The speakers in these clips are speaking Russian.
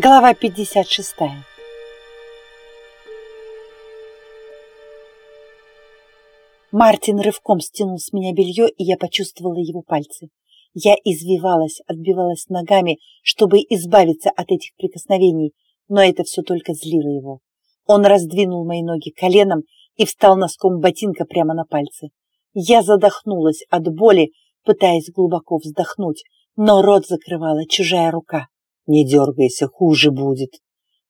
Глава 56. Мартин рывком стянул с меня белье, и я почувствовала его пальцы. Я извивалась, отбивалась ногами, чтобы избавиться от этих прикосновений, но это все только злило его. Он раздвинул мои ноги коленом и встал носком ботинка прямо на пальцы. Я задохнулась от боли, пытаясь глубоко вздохнуть, но рот закрывала чужая рука. Не дергайся, хуже будет.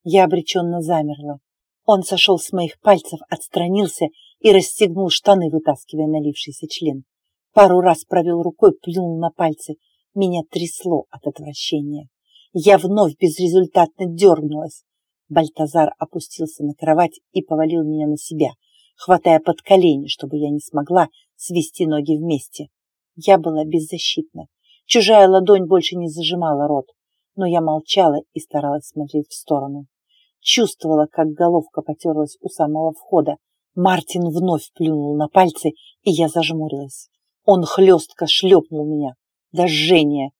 Я обреченно замерла. Он сошел с моих пальцев, отстранился и расстегнул штаны, вытаскивая налившийся член. Пару раз провел рукой, плюнул на пальцы. Меня трясло от отвращения. Я вновь безрезультатно дернулась. Бальтазар опустился на кровать и повалил меня на себя, хватая под колени, чтобы я не смогла свести ноги вместе. Я была беззащитна. Чужая ладонь больше не зажимала рот но я молчала и старалась смотреть в сторону. Чувствовала, как головка потерлась у самого входа. Мартин вновь плюнул на пальцы, и я зажмурилась. Он хлестко шлепнул меня. До жжения.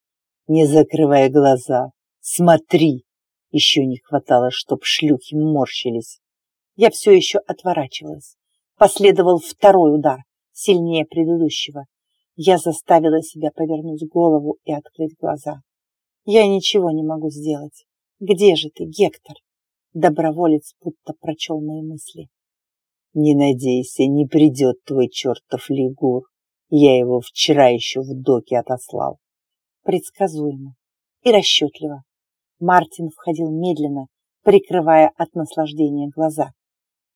Не закрывая глаза. Смотри. Еще не хватало, чтоб шлюхи морщились. Я все еще отворачивалась. Последовал второй удар, сильнее предыдущего. Я заставила себя повернуть голову и открыть глаза. Я ничего не могу сделать. Где же ты, Гектор? Доброволец будто прочел мои мысли. Не надейся, не придет твой чертов лигур. Я его вчера еще в доке отослал. Предсказуемо и расчетливо. Мартин входил медленно, прикрывая от наслаждения глаза.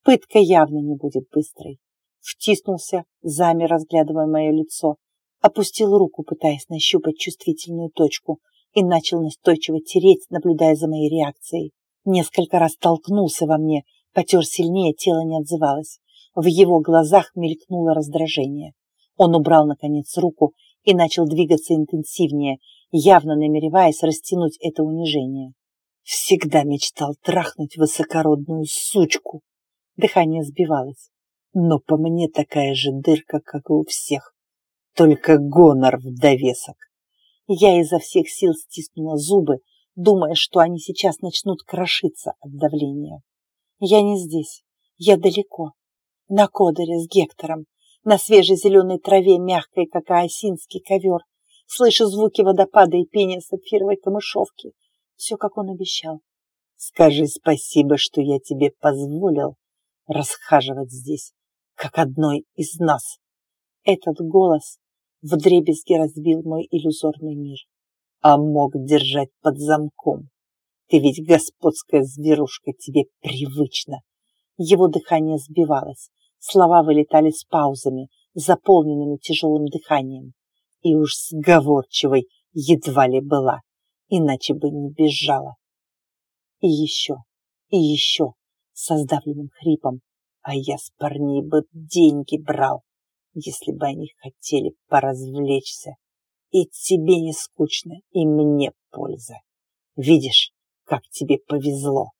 Пытка явно не будет быстрой. Втиснулся, замер, разглядывая мое лицо, опустил руку, пытаясь нащупать чувствительную точку, и начал настойчиво тереть, наблюдая за моей реакцией. Несколько раз толкнулся во мне, потер сильнее, тело не отзывалось. В его глазах мелькнуло раздражение. Он убрал, наконец, руку и начал двигаться интенсивнее, явно намереваясь растянуть это унижение. Всегда мечтал трахнуть высокородную сучку. Дыхание сбивалось. Но по мне такая же дырка, как и у всех. Только гонор в довесок. Я изо всех сил стиснула зубы, думая, что они сейчас начнут крошиться от давления. Я не здесь, я далеко, на Кодере с Гектором, на свежей зеленой траве, мягкой, как осинский ковер. Слышу звуки водопада и пения сапфировой камышовки. Все, как он обещал. Скажи спасибо, что я тебе позволил расхаживать здесь, как одной из нас. Этот голос вдребезги разбил мой иллюзорный мир, а мог держать под замком. Ты ведь господская зверушка, тебе привычно. Его дыхание сбивалось, слова вылетали с паузами, заполненными тяжелым дыханием. И уж сговорчивой едва ли была, иначе бы не бежала. И еще, и еще, со сдавленным хрипом, а я с парней бы деньги брал если бы они хотели поразвлечься. И тебе не скучно, и мне польза. Видишь, как тебе повезло.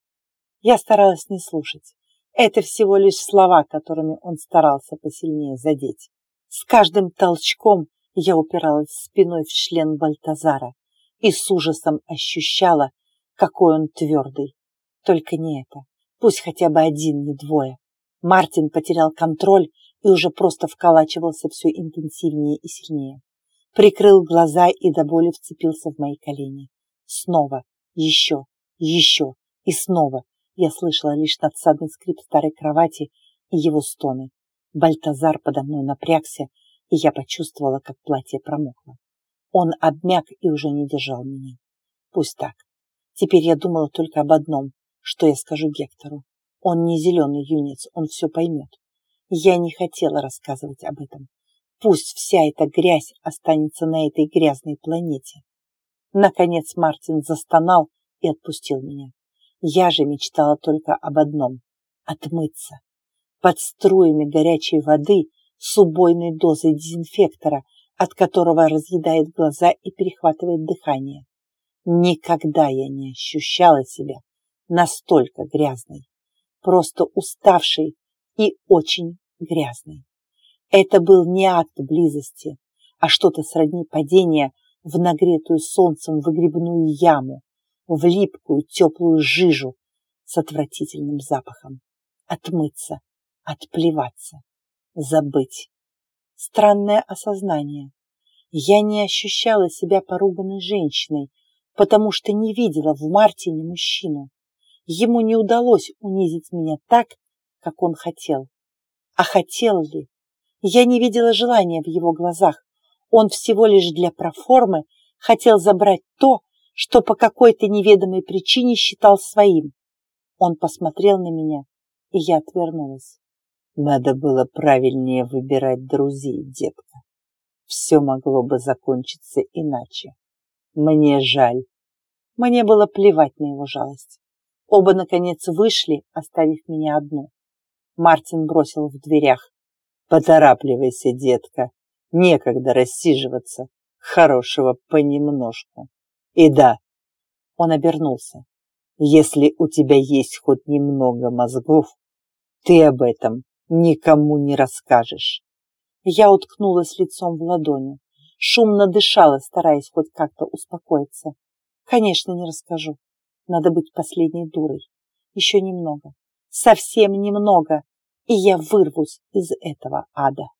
Я старалась не слушать. Это всего лишь слова, которыми он старался посильнее задеть. С каждым толчком я упиралась спиной в член Бальтазара и с ужасом ощущала, какой он твердый. Только не это. Пусть хотя бы один, не двое. Мартин потерял контроль и уже просто вколачивался все интенсивнее и сильнее. Прикрыл глаза и до боли вцепился в мои колени. Снова, еще, еще и снова я слышала лишь надсадный скрип старой кровати и его стоны. Бальтазар подо мной напрягся, и я почувствовала, как платье промокло. Он обмяк и уже не держал меня. Пусть так. Теперь я думала только об одном, что я скажу Гектору. Он не зеленый юнец, он все поймет. Я не хотела рассказывать об этом. Пусть вся эта грязь останется на этой грязной планете. Наконец Мартин застонал и отпустил меня. Я же мечтала только об одном — отмыться. Под струями горячей воды с убойной дозой дезинфектора, от которого разъедает глаза и перехватывает дыхание. Никогда я не ощущала себя настолько грязной, просто уставшей и очень грязный. Это был не акт близости, а что-то сродни падения в нагретую солнцем выгребную яму. в липкую теплую жижу с отвратительным запахом. Отмыться, отплеваться, забыть. Странное осознание. Я не ощущала себя поруганной женщиной, потому что не видела в Мартине мужчину. Ему не удалось унизить меня так, как он хотел. А хотел ли? Я не видела желания в его глазах. Он всего лишь для проформы хотел забрать то, что по какой-то неведомой причине считал своим. Он посмотрел на меня, и я отвернулась. Надо было правильнее выбирать друзей, детка. Все могло бы закончиться иначе. Мне жаль. Мне было плевать на его жалость. Оба, наконец, вышли, оставив меня одну. Мартин бросил в дверях. Поторапливайся, детка. Некогда рассиживаться. Хорошего понемножку. И да, он обернулся. Если у тебя есть хоть немного мозгов, ты об этом никому не расскажешь. Я уткнулась лицом в ладони, шумно дышала, стараясь хоть как-то успокоиться. Конечно, не расскажу. Надо быть последней дурой. Еще немного. Совсем немного, и я вырвусь из этого ада.